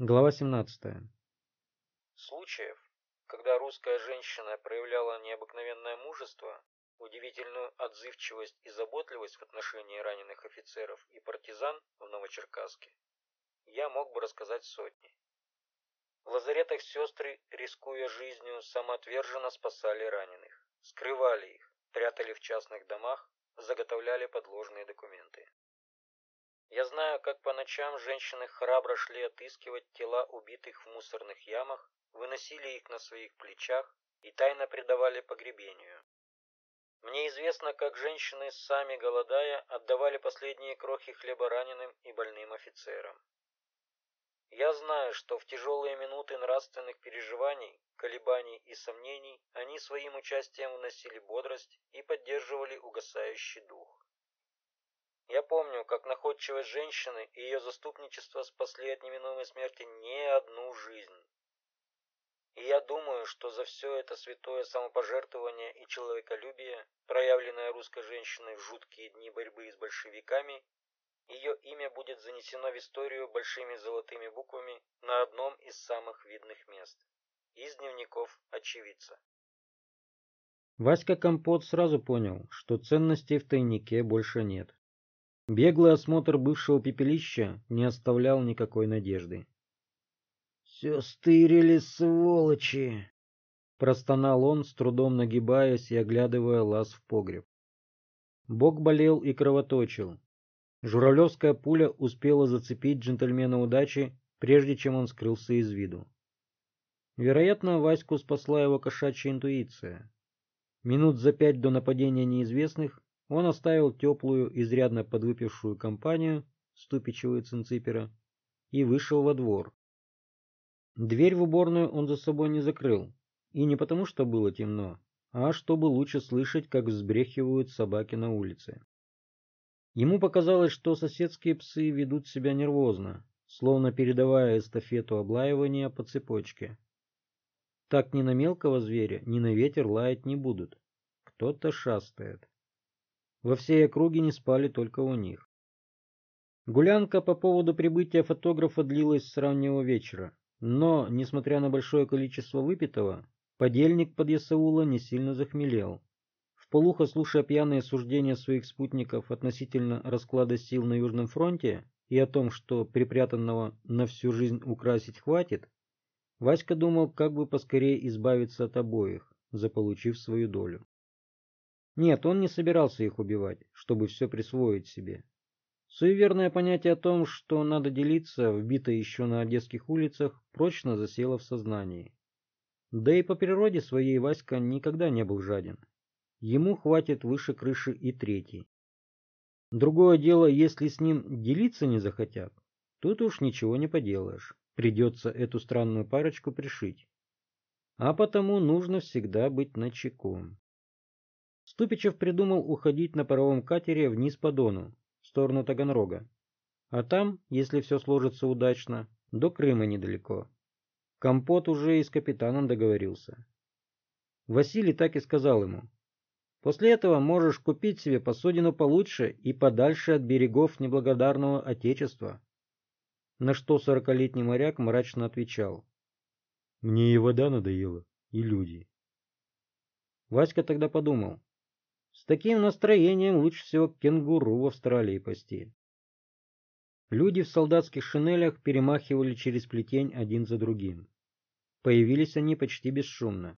Глава 17. Случаев, когда русская женщина проявляла необыкновенное мужество, удивительную отзывчивость и заботливость в отношении раненых офицеров и партизан в Новочеркасске, я мог бы рассказать сотни. В лазаретах сестры, рискуя жизнью, самоотверженно спасали раненых, скрывали их, прятали в частных домах, заготовляли подложные документы. Я знаю, как по ночам женщины храбро шли отыскивать тела убитых в мусорных ямах, выносили их на своих плечах и тайно предавали погребению. Мне известно, как женщины, сами голодая, отдавали последние крохи хлеба раненым и больным офицерам. Я знаю, что в тяжелые минуты нравственных переживаний, колебаний и сомнений они своим участием вносили бодрость и поддерживали угасающий дух. Я помню, как находчивость женщины и ее заступничество спасли от неминуемой смерти не одну жизнь. И я думаю, что за все это святое самопожертвование и человеколюбие, проявленное русской женщиной в жуткие дни борьбы с большевиками, ее имя будет занесено в историю большими золотыми буквами на одном из самых видных мест – из дневников очевидца. Васька Компот сразу понял, что ценностей в тайнике больше нет. Беглый осмотр бывшего пепелища не оставлял никакой надежды. «Все стырили, сволочи!» Простонал он, с трудом нагибаясь и оглядывая лаз в погреб. Бок болел и кровоточил. Журавлевская пуля успела зацепить джентльмена удачи, прежде чем он скрылся из виду. Вероятно, Ваську спасла его кошачья интуиция. Минут за пять до нападения неизвестных он оставил теплую, изрядно подвыпившую компанию Ступичева и Цинципера и вышел во двор. Дверь в уборную он за собой не закрыл, и не потому, что было темно, а чтобы лучше слышать, как взбрехивают собаки на улице. Ему показалось, что соседские псы ведут себя нервозно, словно передавая эстафету облаивания по цепочке. Так ни на мелкого зверя, ни на ветер лаять не будут. Кто-то шастает. Во всей округе не спали только у них. Гулянка по поводу прибытия фотографа длилась с раннего вечера, но, несмотря на большое количество выпитого, подельник под Ясаула не сильно захмелел. Вполуха слушая пьяные суждения своих спутников относительно расклада сил на Южном фронте и о том, что припрятанного на всю жизнь украсить хватит, Васька думал, как бы поскорее избавиться от обоих, заполучив свою долю. Нет, он не собирался их убивать, чтобы все присвоить себе. Суеверное понятие о том, что надо делиться, вбитое еще на одесских улицах, прочно засело в сознании. Да и по природе своей Васька никогда не был жаден. Ему хватит выше крыши и третий. Другое дело, если с ним делиться не захотят, тут уж ничего не поделаешь. Придется эту странную парочку пришить. А потому нужно всегда быть начеку. Ступичев придумал уходить на паровом катере вниз по Дону, в сторону Таганрога. А там, если все сложится удачно, до Крыма недалеко. Компот уже и с капитаном договорился. Василий так и сказал ему. После этого можешь купить себе посудину получше и подальше от берегов неблагодарного Отечества. На что сорокалетний моряк мрачно отвечал. Мне и вода надоела, и люди. Васька тогда подумал. Таким настроением лучше всего кенгуру в Австралии пасти. Люди в солдатских шинелях перемахивали через плетень один за другим. Появились они почти бесшумно.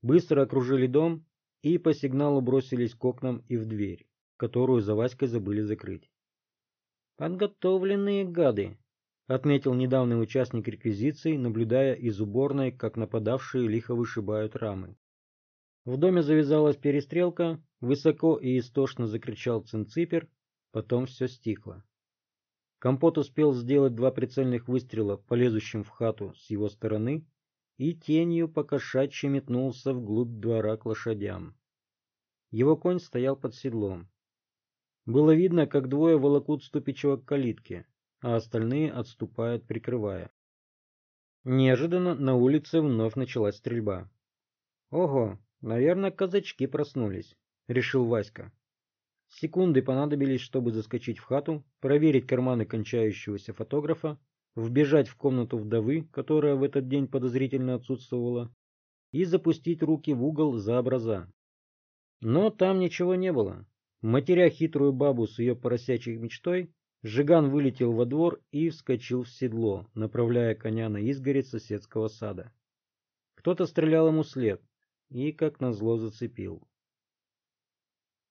Быстро окружили дом и по сигналу бросились к окнам и в дверь, которую за Васькой забыли закрыть. «Подготовленные гады», — отметил недавний участник реквизиции, наблюдая из уборной, как нападавшие лихо вышибают рамы. В доме завязалась перестрелка, высоко и истошно закричал Цинципер, потом все стихло. Компот успел сделать два прицельных выстрела по лезущим в хату с его стороны и тенью покошачьи метнулся вглубь двора к лошадям. Его конь стоял под седлом. Было видно, как двое волокут Ступичева к калитке, а остальные отступают, прикрывая. Неожиданно на улице вновь началась стрельба. Ого, Наверное, казачки проснулись, решил Васька. Секунды понадобились, чтобы заскочить в хату, проверить карманы кончающегося фотографа, вбежать в комнату вдовы, которая в этот день подозрительно отсутствовала, и запустить руки в угол за образа. Но там ничего не было. Матеря хитрую бабу с ее поросячей мечтой, Жиган вылетел во двор и вскочил в седло, направляя коня на изгородь соседского сада. Кто-то стрелял ему след и, как назло, зацепил.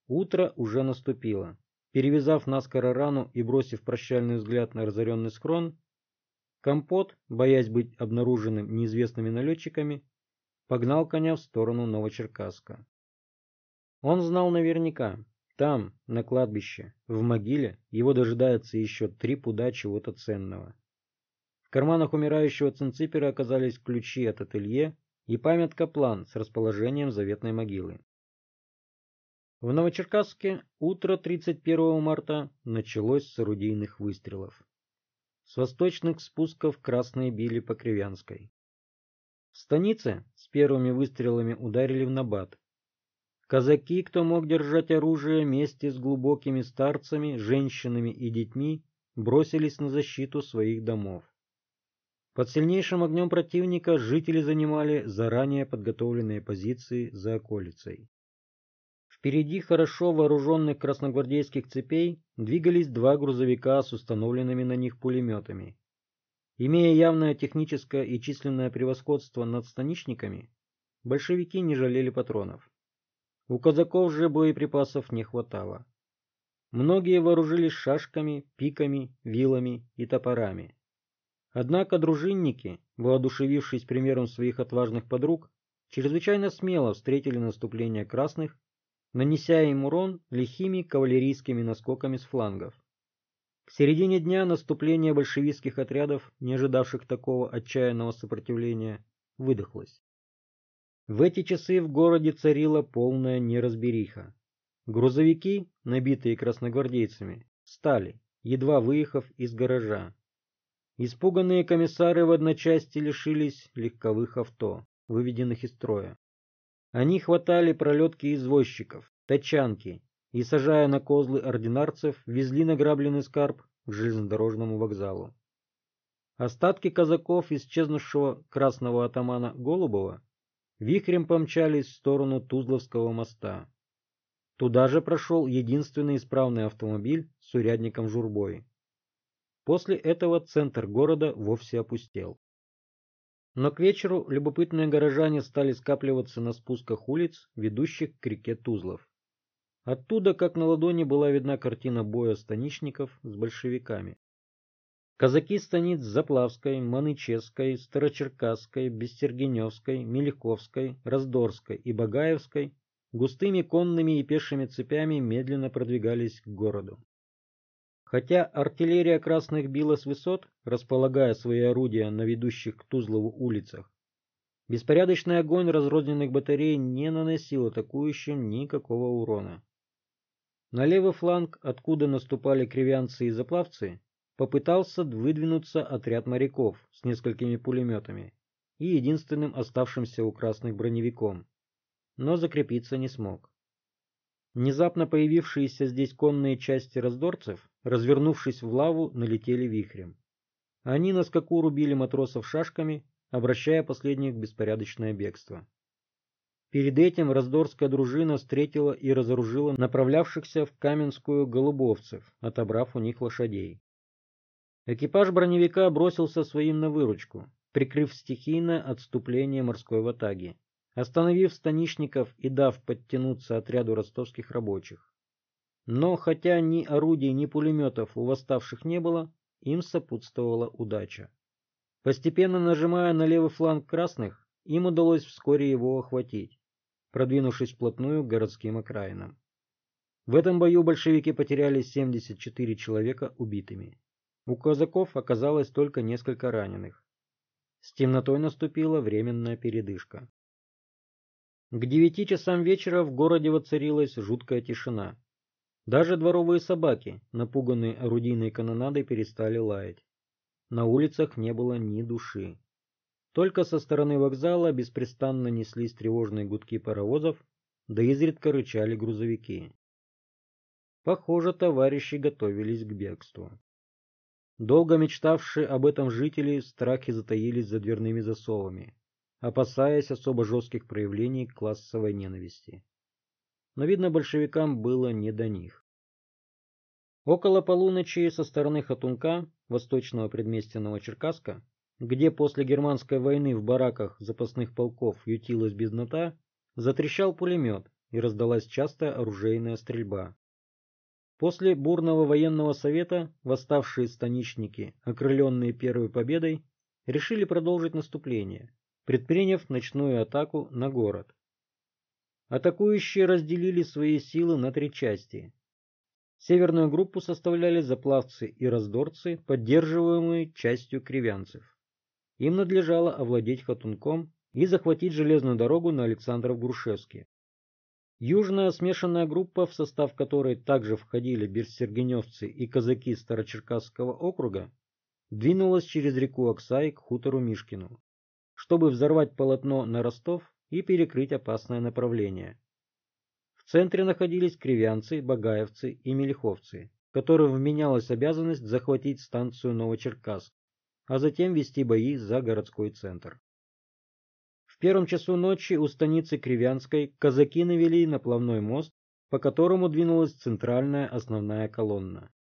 Утро уже наступило. Перевязав наскоро рану и бросив прощальный взгляд на разоренный схрон, Компот, боясь быть обнаруженным неизвестными налетчиками, погнал коня в сторону Новочеркасска. Он знал наверняка, там, на кладбище, в могиле, его дожидается еще три пуда чего-то ценного. В карманах умирающего цинципера оказались ключи от ателье и памятка-план с расположением заветной могилы. В Новочеркасске утро 31 марта началось с орудийных выстрелов. С восточных спусков красные били по Кривянской. В станице с первыми выстрелами ударили в набат, Казаки, кто мог держать оружие, вместе с глубокими старцами, женщинами и детьми, бросились на защиту своих домов. Под сильнейшим огнем противника жители занимали заранее подготовленные позиции за околицей. Впереди хорошо вооруженных красногвардейских цепей двигались два грузовика с установленными на них пулеметами. Имея явное техническое и численное превосходство над станичниками, большевики не жалели патронов. У казаков же боеприпасов не хватало. Многие вооружились шашками, пиками, вилами и топорами. Однако дружинники, воодушевившись примером своих отважных подруг, чрезвычайно смело встретили наступление красных, нанеся им урон лихими кавалерийскими наскоками с флангов. К середине дня наступление большевистских отрядов, не ожидавших такого отчаянного сопротивления, выдохлось. В эти часы в городе царила полная неразбериха. Грузовики, набитые красногвардейцами, стали, едва выехав из гаража. Испуганные комиссары в одночасье лишились легковых авто, выведенных из строя. Они хватали пролетки извозчиков, тачанки и, сажая на козлы ординарцев, везли награбленный скарб к железнодорожному вокзалу. Остатки казаков исчезнувшего красного атамана Голубова вихрем помчались в сторону Тузловского моста. Туда же прошел единственный исправный автомобиль с урядником Журбой. После этого центр города вовсе опустел. Но к вечеру любопытные горожане стали скапливаться на спусках улиц, ведущих к реке Тузлов. Оттуда, как на ладони, была видна картина боя станичников с большевиками. Казаки станиц Заплавской, Манычевской, Старочеркасской, Бестергеневской, Мелиховской, Раздорской и Багаевской густыми конными и пешими цепями медленно продвигались к городу. Хотя артиллерия красных била с высот, располагая свои орудия на ведущих к Тузлову улицах, беспорядочный огонь разрозненных батарей не наносил атакующим никакого урона. На левый фланг, откуда наступали кривянцы и заплавцы, попытался выдвинуться отряд моряков с несколькими пулеметами и единственным оставшимся у красных броневиком, но закрепиться не смог. Внезапно появившиеся здесь конные части раздорцев, развернувшись в лаву, налетели вихрем. Они на скаку рубили матросов шашками, обращая последних в беспорядочное бегство. Перед этим раздорская дружина встретила и разоружила направлявшихся в Каменскую голубовцев, отобрав у них лошадей. Экипаж броневика бросился своим на выручку, прикрыв стихийное отступление морской ватаги, остановив станишников и дав подтянуться отряду ростовских рабочих. Но хотя ни орудий, ни пулеметов у восставших не было, им сопутствовала удача. Постепенно нажимая на левый фланг красных, им удалось вскоре его охватить, продвинувшись вплотную к городским окраинам. В этом бою большевики потеряли 74 человека убитыми. У казаков оказалось только несколько раненых. С темнотой наступила временная передышка. К девяти часам вечера в городе воцарилась жуткая тишина. Даже дворовые собаки, напуганные орудийной канонадой, перестали лаять. На улицах не было ни души. Только со стороны вокзала беспрестанно неслись тревожные гудки паровозов, да изредка рычали грузовики. Похоже, товарищи готовились к бегству. Долго мечтавшие об этом жители страхи затаились за дверными засовами, опасаясь особо жестких проявлений классовой ненависти. Но, видно, большевикам было не до них. Около полуночи со стороны Хатунка, восточного предместья Новочеркасска, где после германской войны в бараках запасных полков ютилась безднота, затрещал пулемет и раздалась частая оружейная стрельба. После бурного военного совета восставшие станичники, окрыленные первой победой, решили продолжить наступление, предприняв ночную атаку на город. Атакующие разделили свои силы на три части. Северную группу составляли заплавцы и раздорцы, поддерживаемые частью кривянцев. Им надлежало овладеть Хатунком и захватить железную дорогу на Александров-Грушевске. Южная смешанная группа, в состав которой также входили берсергеневцы и казаки Старочеркасского округа, двинулась через реку Оксай к хутору Мишкину, чтобы взорвать полотно на Ростов и перекрыть опасное направление. В центре находились кривянцы, багаевцы и мелиховцы, которым вменялась обязанность захватить станцию Новочеркасск, а затем вести бои за городской центр. В первом часу ночи у станицы Кривянской казаки навели наплавной мост, по которому двинулась центральная основная колонна.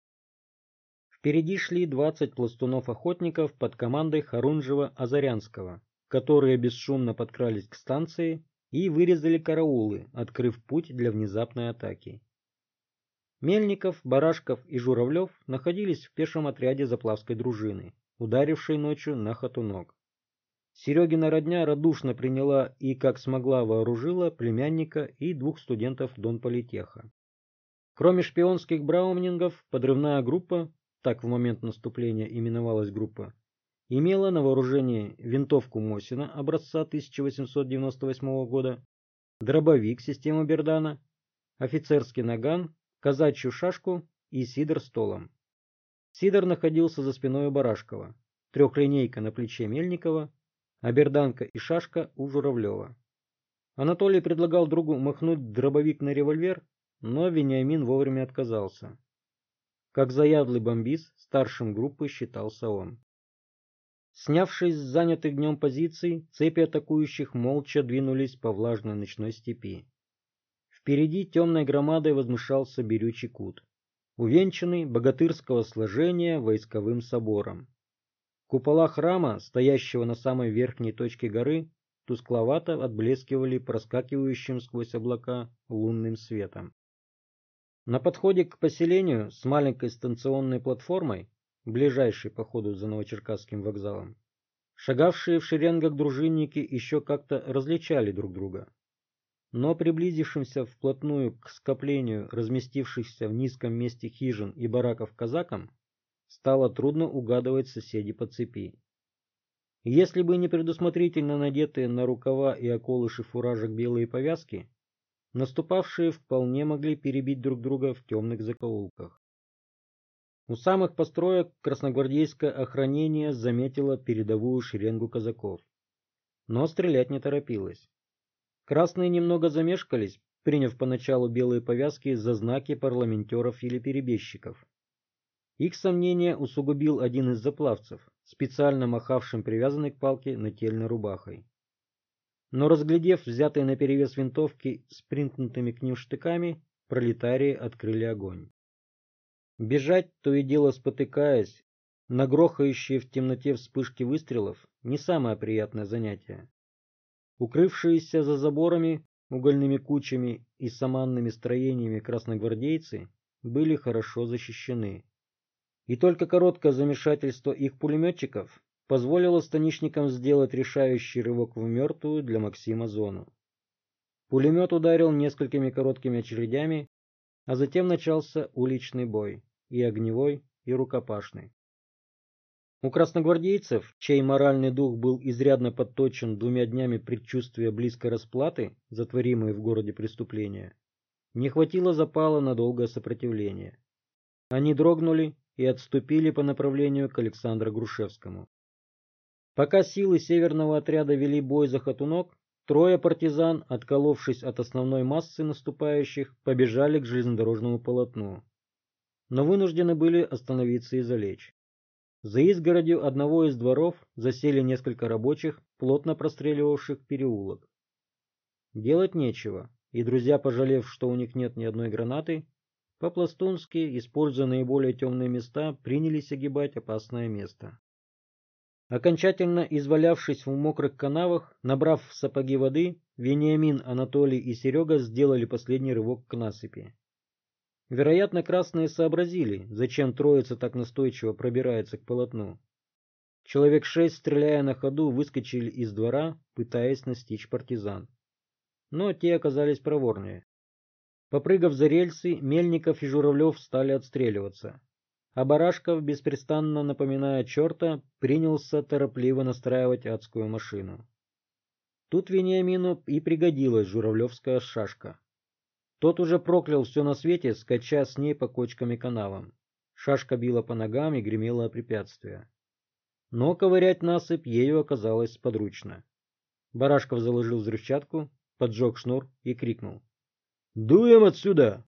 Впереди шли 20 пластунов-охотников под командой Харунжева-Азарянского, которые бесшумно подкрались к станции и вырезали караулы, открыв путь для внезапной атаки. Мельников, Барашков и Журавлев находились в пешем отряде заплавской дружины, ударившей ночью на Хатунок. Серегина родня радушно приняла и, как смогла, вооружила племянника и двух студентов Донполитеха. Кроме шпионских браумнингов, подрывная группа, так в момент наступления именовалась группа, имела на вооружении винтовку Мосина образца 1898 года, дробовик системы Бердана, офицерский наган, казачью шашку и сидор столом. Сидор находился за спиной у Барашкова, трехлинейка на плече Мельникова, а берданка и шашка у Журавлева. Анатолий предлагал другу махнуть дробовик на револьвер, но Вениамин вовремя отказался. Как заядлый бомбист, старшим группы считался он. Снявшись с занятых днем позиций, цепи атакующих молча двинулись по влажной ночной степи. Впереди темной громадой возмышался берючий кут, увенчанный богатырского сложения войсковым собором. Купола храма, стоящего на самой верхней точке горы, тускловато отблескивали проскакивающим сквозь облака лунным светом. На подходе к поселению с маленькой станционной платформой, ближайшей по ходу за Новочеркасским вокзалом, шагавшие в шеренгах дружинники еще как-то различали друг друга. Но приблизившимся вплотную к скоплению разместившихся в низком месте хижин и бараков казакам, стало трудно угадывать соседей по цепи. Если бы не предусмотрительно надетые на рукава и околыши фуражек белые повязки, наступавшие вполне могли перебить друг друга в темных закоулках. У самых построек красногвардейское охранение заметило передовую шеренгу казаков, но стрелять не торопилось. Красные немного замешкались, приняв поначалу белые повязки за знаки парламентеров или перебежчиков. Их сомнения усугубил один из заплавцев, специально махавшим привязанной к палке нательной рубахой. Но разглядев взятые наперевес винтовки с примкнутыми к ним штыками, пролетарии открыли огонь. Бежать, то и дело спотыкаясь, на грохающие в темноте вспышки выстрелов, не самое приятное занятие. Укрывшиеся за заборами, угольными кучами и саманными строениями красногвардейцы были хорошо защищены. И только короткое замешательство их пулеметчиков позволило станичникам сделать решающий рывок в мертвую для Максима зону. Пулемет ударил несколькими короткими очередями, а затем начался уличный бой, и огневой, и рукопашный. У красногвардейцев, чей моральный дух был изрядно подточен двумя днями предчувствия близкой расплаты, затворимой в городе преступления, не хватило запала на долгое сопротивление. Они дрогнули и отступили по направлению к Александру Грушевскому. Пока силы северного отряда вели бой за Хатунок, трое партизан, отколовшись от основной массы наступающих, побежали к железнодорожному полотну. Но вынуждены были остановиться и залечь. За изгородью одного из дворов засели несколько рабочих, плотно простреливавших переулок. Делать нечего, и друзья, пожалев, что у них нет ни одной гранаты, по-пластунски, используя наиболее темные места, принялись огибать опасное место. Окончательно извалявшись в мокрых канавах, набрав в сапоги воды, Вениамин, Анатолий и Серега сделали последний рывок к насыпи. Вероятно, красные сообразили, зачем троица так настойчиво пробирается к полотну. Человек шесть, стреляя на ходу, выскочили из двора, пытаясь настичь партизан. Но те оказались проворнее. Попрыгав за рельсы, Мельников и Журавлев стали отстреливаться. А Барашков, беспрестанно напоминая черта, принялся торопливо настраивать адскую машину. Тут Вениамину и пригодилась журавлевская шашка. Тот уже проклял все на свете, скача с ней по кочкам и канавам. Шашка била по ногам и гремела о препятствия. Но ковырять насыпь ею оказалось подручно. Барашков заложил взрывчатку, поджег шнур и крикнул. «Дуем отсюда!»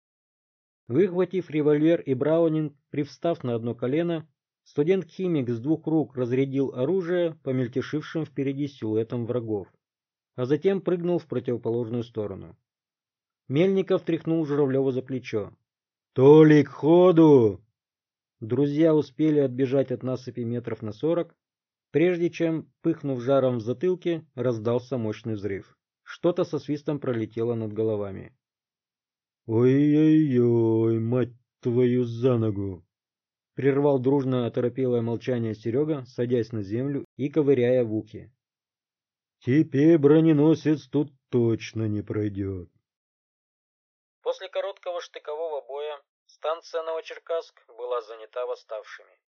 Выхватив револьвер и браунинг, привстав на одно колено, студент-химик с двух рук разрядил оружие по мельтешившим впереди силуэтам врагов, а затем прыгнул в противоположную сторону. Мельников тряхнул Журавлева за плечо. «Толик, ходу!» Друзья успели отбежать от насыпи метров на сорок, прежде чем, пыхнув жаром в затылке, раздался мощный взрыв. Что-то со свистом пролетело над головами. «Ой-ой-ой, мать твою за ногу!» Прервал дружно оторопелое молчание Серега, садясь на землю и ковыряя в ухе. «Теперь броненосец тут точно не пройдет». После короткого штыкового боя станция Новочеркасск была занята восставшими.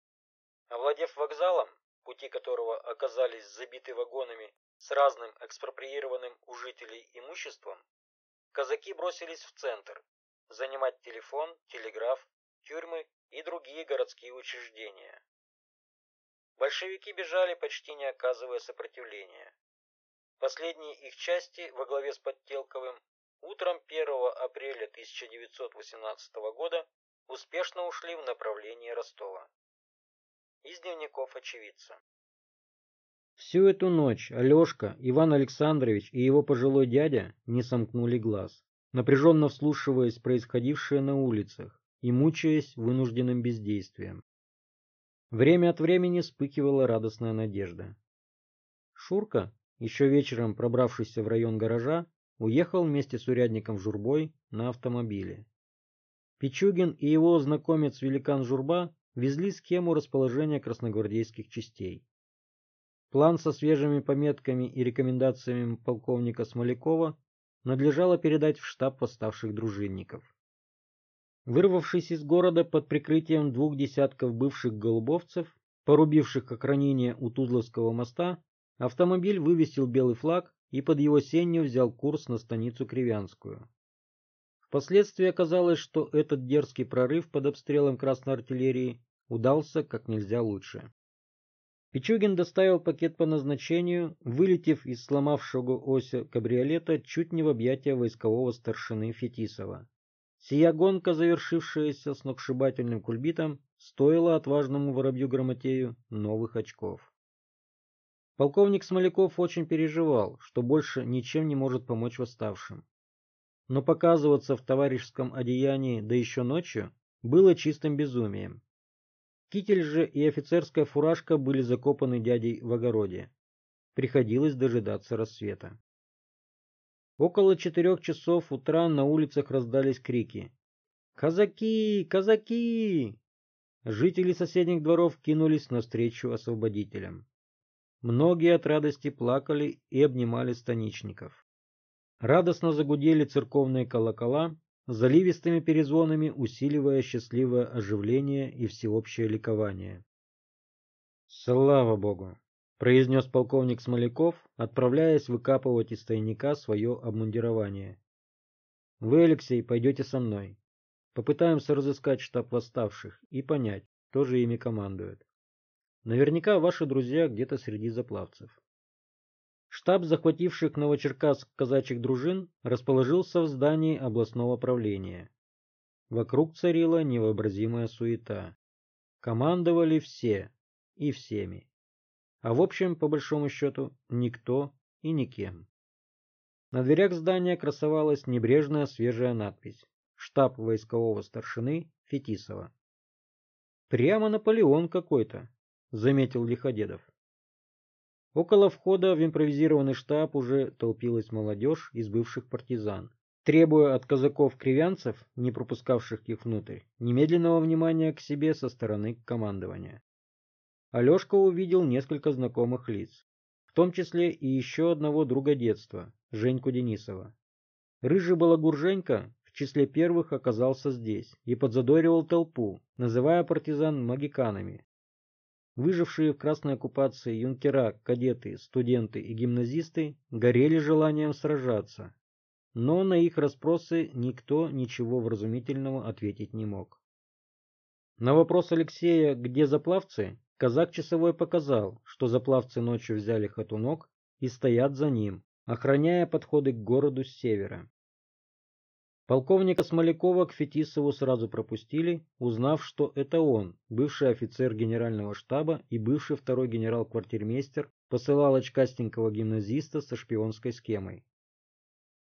Овладев вокзалом, пути которого оказались забиты вагонами с разным экспроприированным у жителей имуществом, казаки бросились в центр, занимать телефон, телеграф, тюрьмы и другие городские учреждения. Большевики бежали, почти не оказывая сопротивления. Последние их части во главе с Подтелковым утром 1 апреля 1918 года успешно ушли в направлении Ростова. Из дневников очевидца. Всю эту ночь Алешка, Иван Александрович и его пожилой дядя не сомкнули глаз, напряженно вслушиваясь в происходившее на улицах и мучаясь вынужденным бездействием. Время от времени вспыхивала радостная надежда. Шурка, еще вечером пробравшийся в район гаража, уехал вместе с урядником Журбой на автомобиле. Пичугин и его знакомец великан Журба везли схему расположения красногвардейских частей. План со свежими пометками и рекомендациями полковника Смолякова надлежало передать в штаб восставших дружинников. Вырвавшись из города под прикрытием двух десятков бывших голубовцев, порубивших охранение у Тузловского моста, автомобиль вывесил белый флаг и под его сенью взял курс на станицу Кривянскую. Впоследствии оказалось, что этот дерзкий прорыв под обстрелом красной артиллерии удался как нельзя лучше. Пичугин доставил пакет по назначению, вылетев из сломавшего ося кабриолета чуть не в объятия войскового старшины Фетисова. Сия гонка, завершившаяся сногсшибательным кульбитом, стоила отважному воробью-грамотею новых очков. Полковник Смоляков очень переживал, что больше ничем не может помочь восставшим. Но показываться в товарищеском одеянии, да еще ночью, было чистым безумием. Китель же и офицерская фуражка были закопаны дядей в огороде. Приходилось дожидаться рассвета. Около четырех часов утра на улицах раздались крики. «Казаки! Казаки!» Жители соседних дворов кинулись навстречу освободителям. Многие от радости плакали и обнимали станичников. Радостно загудели церковные колокола, заливистыми перезвонами усиливая счастливое оживление и всеобщее ликование. «Слава Богу!» — произнес полковник Смоляков, отправляясь выкапывать из тайника свое обмундирование. «Вы, Алексей, пойдете со мной. Попытаемся разыскать штаб восставших и понять, кто же ими командует. Наверняка ваши друзья где-то среди заплавцев». Штаб захвативших Новочеркасск казачьих дружин расположился в здании областного правления. Вокруг царила невообразимая суета. Командовали все и всеми. А в общем, по большому счету, никто и никем. На дверях здания красовалась небрежная свежая надпись «Штаб войскового старшины Фетисова». «Прямо Наполеон какой-то», — заметил Лиходедов. Около входа в импровизированный штаб уже толпилась молодежь из бывших партизан, требуя от казаков-кривянцев, не пропускавших их внутрь, немедленного внимания к себе со стороны командования. Алешка увидел несколько знакомых лиц, в том числе и еще одного друга детства, Женьку Денисова. Рыжий балагур Женька в числе первых оказался здесь и подзадоривал толпу, называя партизан магиканами, Выжившие в красной оккупации юнкера, кадеты, студенты и гимназисты горели желанием сражаться, но на их расспросы никто ничего вразумительного ответить не мог. На вопрос Алексея «Где заплавцы?» казак часовой показал, что заплавцы ночью взяли хатунок и стоят за ним, охраняя подходы к городу с севера. Полковника Смолякова к Фетисову сразу пропустили, узнав, что это он, бывший офицер генерального штаба и бывший второй генерал-квартирмейстер, посылал очкастенького гимназиста со шпионской схемой.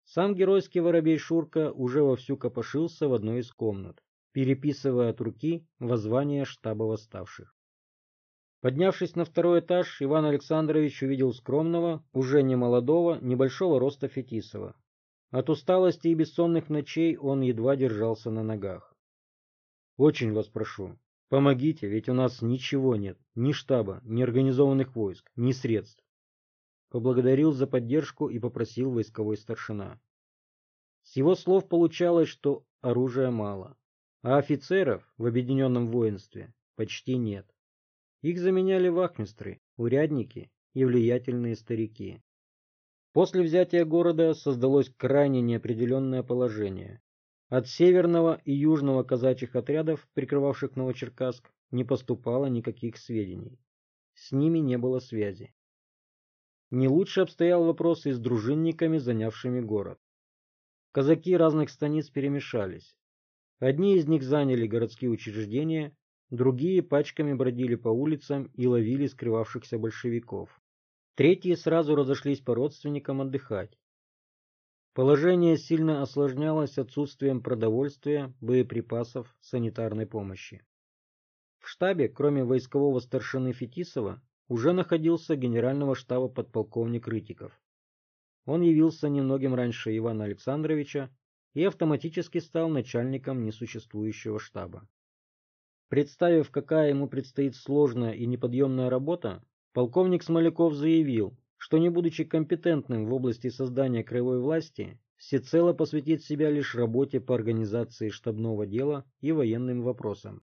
Сам геройский воробей Шурка уже вовсю копошился в одной из комнат, переписывая от руки воззвание штаба восставших. Поднявшись на второй этаж, Иван Александрович увидел скромного, уже не молодого, небольшого роста Фетисова, от усталости и бессонных ночей он едва держался на ногах. Очень вас прошу, помогите, ведь у нас ничего нет, ни штаба, ни организованных войск, ни средств. Поблагодарил за поддержку и попросил войсковой старшина. С его слов получалось, что оружия мало, а офицеров в объединенном воинстве почти нет. Их заменяли вахмистры, урядники и влиятельные старики. После взятия города создалось крайне неопределенное положение. От северного и южного казачьих отрядов, прикрывавших Новочеркасск, не поступало никаких сведений. С ними не было связи. Не лучше обстоял вопрос и с дружинниками, занявшими город. Казаки разных станиц перемешались. Одни из них заняли городские учреждения, другие пачками бродили по улицам и ловили скрывавшихся большевиков. Третьи сразу разошлись по родственникам отдыхать. Положение сильно осложнялось отсутствием продовольствия, боеприпасов, санитарной помощи. В штабе, кроме войскового старшины Фетисова, уже находился генерального штаба подполковник Рытиков. Он явился немногим раньше Ивана Александровича и автоматически стал начальником несуществующего штаба. Представив, какая ему предстоит сложная и неподъемная работа, Полковник Смоляков заявил, что не будучи компетентным в области создания краевой власти, всецело посвятит себя лишь работе по организации штабного дела и военным вопросам.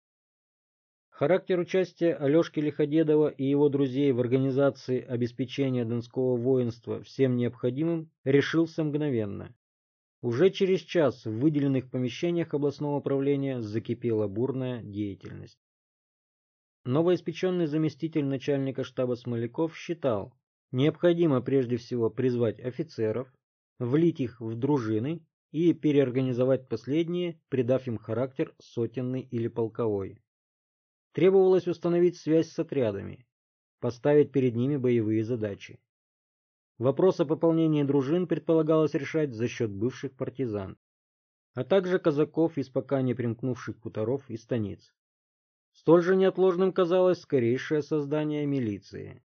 Характер участия Алешки Лиходедова и его друзей в организации обеспечения Донского воинства всем необходимым решился мгновенно. Уже через час в выделенных помещениях областного управления закипела бурная деятельность. Новоиспеченный заместитель начальника штаба Смоляков считал, необходимо прежде всего призвать офицеров, влить их в дружины и переорганизовать последние, придав им характер сотенный или полковой. Требовалось установить связь с отрядами, поставить перед ними боевые задачи. Вопрос о пополнении дружин предполагалось решать за счет бывших партизан, а также казаков из пока не примкнувших хуторов и станиц. Столь же неотложным казалось скорейшее создание милиции.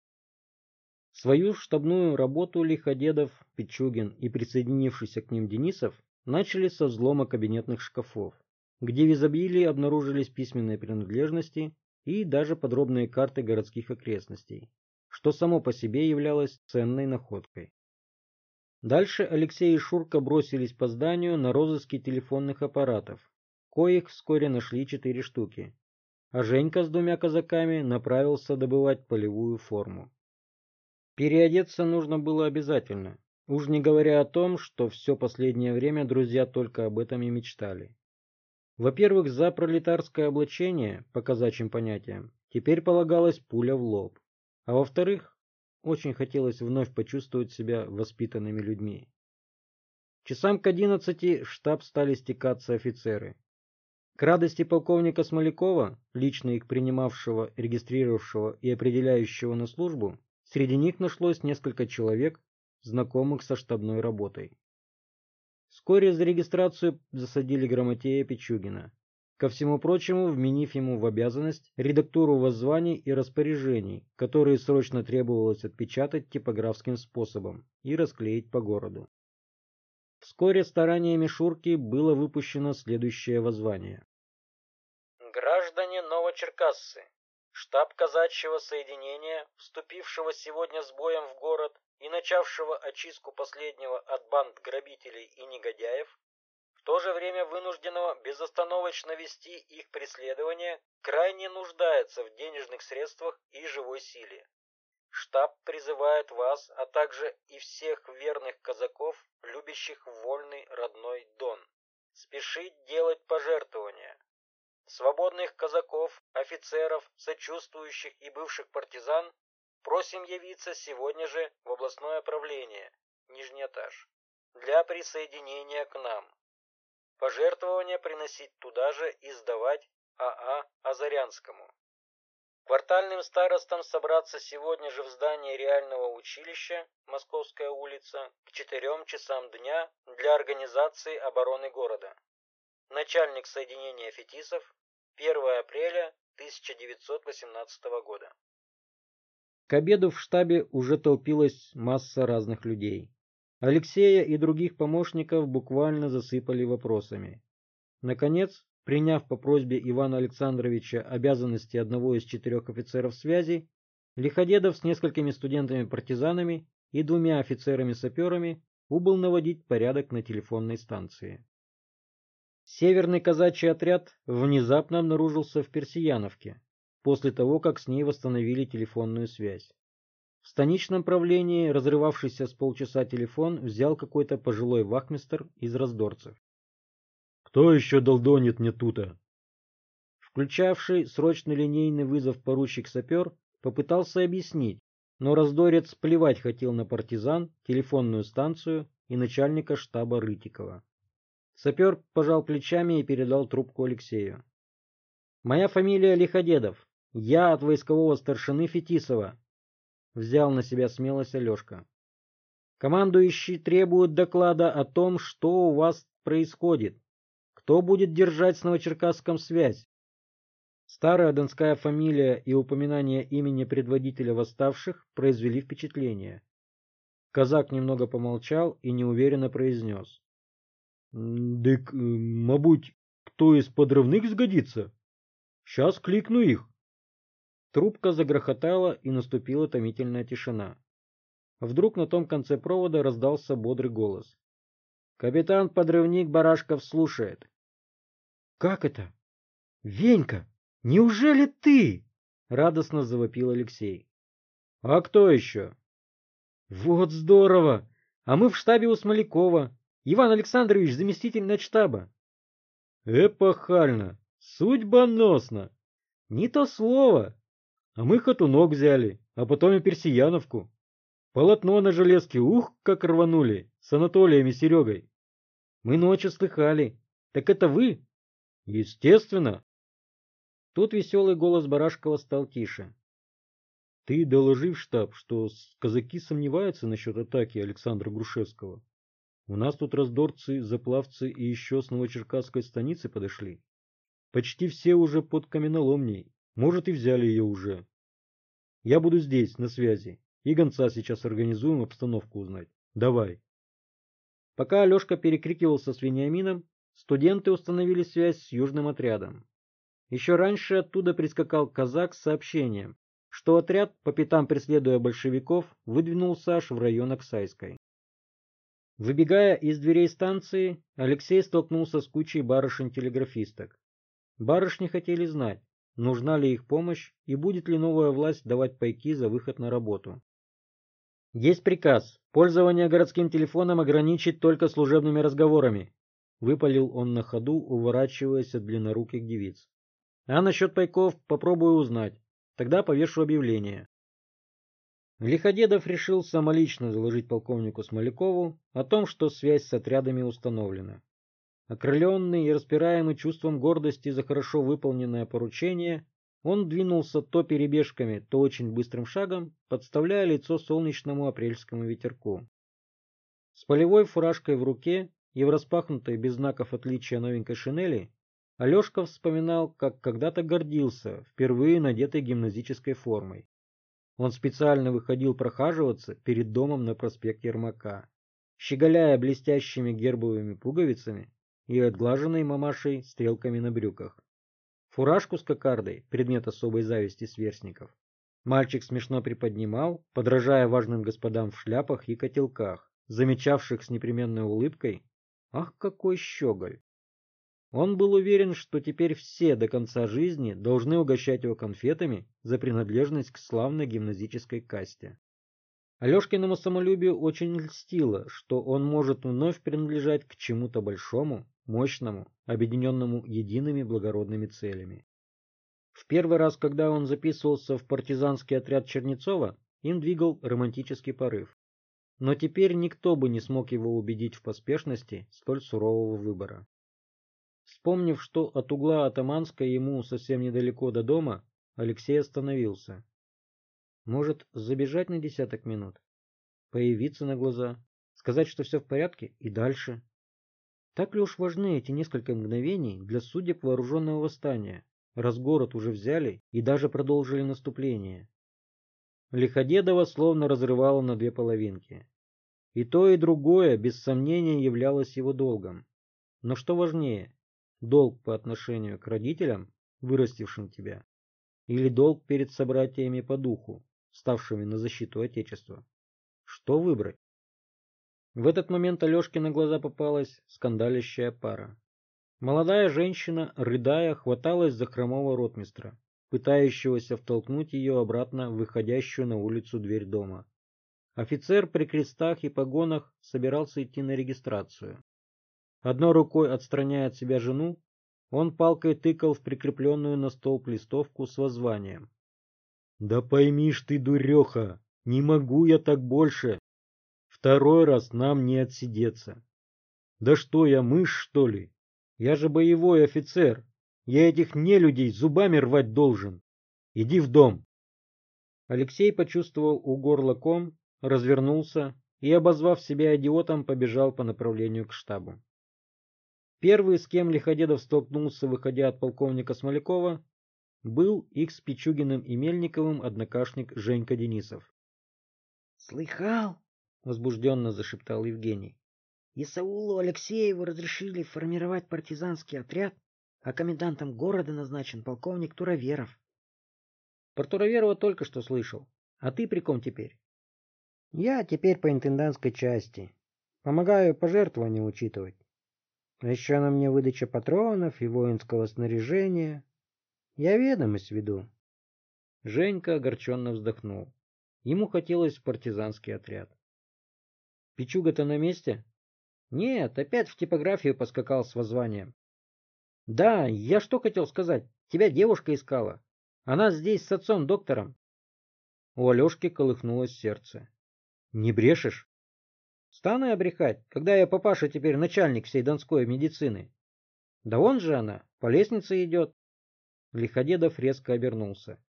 Свою штабную работу Лиходедов, Пичугин и присоединившийся к ним Денисов начали со взлома кабинетных шкафов, где в изобилии обнаружились письменные принадлежности и даже подробные карты городских окрестностей, что само по себе являлось ценной находкой. Дальше Алексей и Шурка бросились по зданию на розыски телефонных аппаратов, коих вскоре нашли четыре штуки, а Женька с двумя казаками направился добывать полевую форму. Переодеться нужно было обязательно, уж не говоря о том, что все последнее время друзья только об этом и мечтали. Во-первых, за пролетарское облачение, по казачьим понятиям, теперь полагалась пуля в лоб. А во-вторых, очень хотелось вновь почувствовать себя воспитанными людьми. Часам к одиннадцати в штаб стали стекаться офицеры. К радости полковника Смолякова, лично их принимавшего, регистрировавшего и определяющего на службу, среди них нашлось несколько человек, знакомых со штабной работой. Вскоре за регистрацию засадили Грамотея Пичугина, ко всему прочему вменив ему в обязанность редактуру воззваний и распоряжений, которые срочно требовалось отпечатать типографским способом и расклеить по городу. Вскоре стараниями Шурки было выпущено следующее воззвание. Граждане Новочеркассы, штаб казачьего соединения, вступившего сегодня с боем в город и начавшего очистку последнего от банд грабителей и негодяев, в то же время вынужденного безостановочно вести их преследование, крайне нуждается в денежных средствах и живой силе. Штаб призывает вас, а также и всех верных казаков, любящих вольный родной Дон, спешить делать пожертвования, Свободных казаков, офицеров, сочувствующих и бывших партизан просим явиться сегодня же в областное правление, нижний этаж, для присоединения к нам. Пожертвования приносить туда же и сдавать АА а Азарянскому. Квартальным старостам собраться сегодня же в здании реального училища, Московская улица, к четырем часам дня для организации обороны города. Начальник соединения фетисов 1 апреля 1918 года. К обеду в штабе уже толпилась масса разных людей. Алексея и других помощников буквально засыпали вопросами. Наконец, приняв по просьбе Ивана Александровича обязанности одного из четырех офицеров связи, Лиходедов с несколькими студентами-партизанами и двумя офицерами-саперами убыл наводить порядок на телефонной станции. Северный казачий отряд внезапно обнаружился в Персияновке, после того, как с ней восстановили телефонную связь. В станичном правлении разрывавшийся с полчаса телефон взял какой-то пожилой вахмистр из раздорцев. «Кто еще долдонит мне тута?» Включавший срочный линейный вызов поручик-сапер попытался объяснить, но раздорец плевать хотел на партизан, телефонную станцию и начальника штаба Рытикова. Сапер пожал плечами и передал трубку Алексею. «Моя фамилия Лиходедов. Я от войскового старшины Фетисова», — взял на себя смелость Алешка. «Командующий требует доклада о том, что у вас происходит. Кто будет держать с Новочеркасском связь?» Старая донская фамилия и упоминание имени предводителя восставших произвели впечатление. Казак немного помолчал и неуверенно произнес. Дык, мабуть, кто из подрывных сгодится? Сейчас кликну их. Трубка загрохотала, и наступила томительная тишина. Вдруг на том конце провода раздался бодрый голос. Капитан-подрывник Барашков слушает. Как это? Венька, неужели ты? Радостно завопил Алексей. А кто еще? Вот здорово! А мы в штабе у Смолякова. Иван Александрович, заместитель начштаба. Эпохально, судьбоносно. Не то слово. А мы Хатунок взяли, а потом и Персияновку. Полотно на железке, ух, как рванули, с Анатолием и Серегой. Мы ночью слыхали. Так это вы? Естественно. Тут веселый голос Барашкова стал тише. Ты доложи в штаб, что казаки сомневаются насчет атаки Александра Грушевского. У нас тут раздорцы, заплавцы и еще с Новочеркасской станицы подошли. Почти все уже под каменоломней. Может, и взяли ее уже. Я буду здесь, на связи. И гонца сейчас организуем обстановку узнать. Давай. Пока Алешка перекрикивался с Вениамином, студенты установили связь с южным отрядом. Еще раньше оттуда прискакал казак с сообщением, что отряд, по пятам преследуя большевиков, выдвинулся аж в район Оксайской. Выбегая из дверей станции, Алексей столкнулся с кучей барышень-телеграфисток. Барышни хотели знать, нужна ли их помощь и будет ли новая власть давать пайки за выход на работу. Есть приказ пользование городским телефоном ограничить только служебными разговорами, выпалил он на ходу, уворачиваясь от длинноруких девиц. А насчет пайков попробую узнать, тогда повешу объявление. Лиходедов решил самолично заложить полковнику Смолякову о том, что связь с отрядами установлена. Окрыленный и распираемый чувством гордости за хорошо выполненное поручение, он двинулся то перебежками, то очень быстрым шагом, подставляя лицо солнечному апрельскому ветерку. С полевой фуражкой в руке и в распахнутой без знаков отличия новенькой шинели, Алешка вспоминал, как когда-то гордился впервые надетой гимназической формой. Он специально выходил прохаживаться перед домом на проспекте Ермака, щеголяя блестящими гербовыми пуговицами и отглаженной мамашей стрелками на брюках. Фуражку с кокардой, предмет особой зависти сверстников, мальчик смешно приподнимал, подражая важным господам в шляпах и котелках, замечавших с непременной улыбкой «Ах, какой щеголь!». Он был уверен, что теперь все до конца жизни должны угощать его конфетами за принадлежность к славной гимназической касте. Алешкиному самолюбию очень льстило, что он может вновь принадлежать к чему-то большому, мощному, объединенному едиными благородными целями. В первый раз, когда он записывался в партизанский отряд Чернецова, им двигал романтический порыв. Но теперь никто бы не смог его убедить в поспешности столь сурового выбора. Вспомнив, что от угла Атаманской ему совсем недалеко до дома, Алексей остановился. Может, забежать на десяток минут? Появиться на глаза? Сказать, что все в порядке? И дальше? Так ли уж важны эти несколько мгновений для судеб вооруженного восстания, раз город уже взяли и даже продолжили наступление? Лиходедово словно разрывало на две половинки. И то, и другое, без сомнения, являлось его долгом. Но что важнее, долг по отношению к родителям, вырастившим тебя, или долг перед собратьями по духу, ставшими на защиту Отечества? Что выбрать? В этот момент Алешке на глаза попалась скандалящая пара. Молодая женщина, рыдая, хваталась за хромого ротмистра, пытающегося втолкнуть ее обратно в выходящую на улицу дверь дома. Офицер при крестах и погонах собирался идти на регистрацию. Одной рукой отстраняя от себя жену, он палкой тыкал в прикрепленную на столб листовку с воззванием. «Да поймишь ты, дуреха, не могу я так больше. Второй раз нам не отсидеться. Да что я, мышь, что ли? Я же боевой офицер. Я этих нелюдей зубами рвать должен. Иди в дом. Алексей почувствовал у горла ком, развернулся и, обозвав себя идиотом, побежал по направлению к штабу. Первый, с кем Лиходедов столкнулся, выходя от полковника Смолякова, был их с Пичугиным и Мельниковым однокашник Женька Денисов. «Слыхал?» — возбужденно зашептал Евгений. «Исаулу Алексееву разрешили формировать партизанский отряд, а комендантом города назначен полковник Туроверов». «Про Туроверова только что слышал. А ты при ком теперь?» «Я теперь по интендантской части. Помогаю пожертвования учитывать. А еще на мне выдача патронов и воинского снаряжения. Я ведомость веду. Женька огорченно вздохнул. Ему хотелось в партизанский отряд. Пичуга-то на месте? Нет, опять в типографию поскакал с воззванием. Да, я что хотел сказать? Тебя девушка искала. Она здесь с отцом-доктором. У Алешки колыхнулось сердце. Не брешешь? Стану я брехать, когда я папаша теперь начальник всей донской медицины. Да он же она, по лестнице идет. Лиходедов резко обернулся.